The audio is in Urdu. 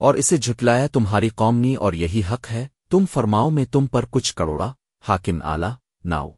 اور اسے جھٹلایا تمہاری قوم نے اور یہی حق ہے، تم فرماؤ میں تم پر کچھ کروڑا، حاکم آلہ ناؤ۔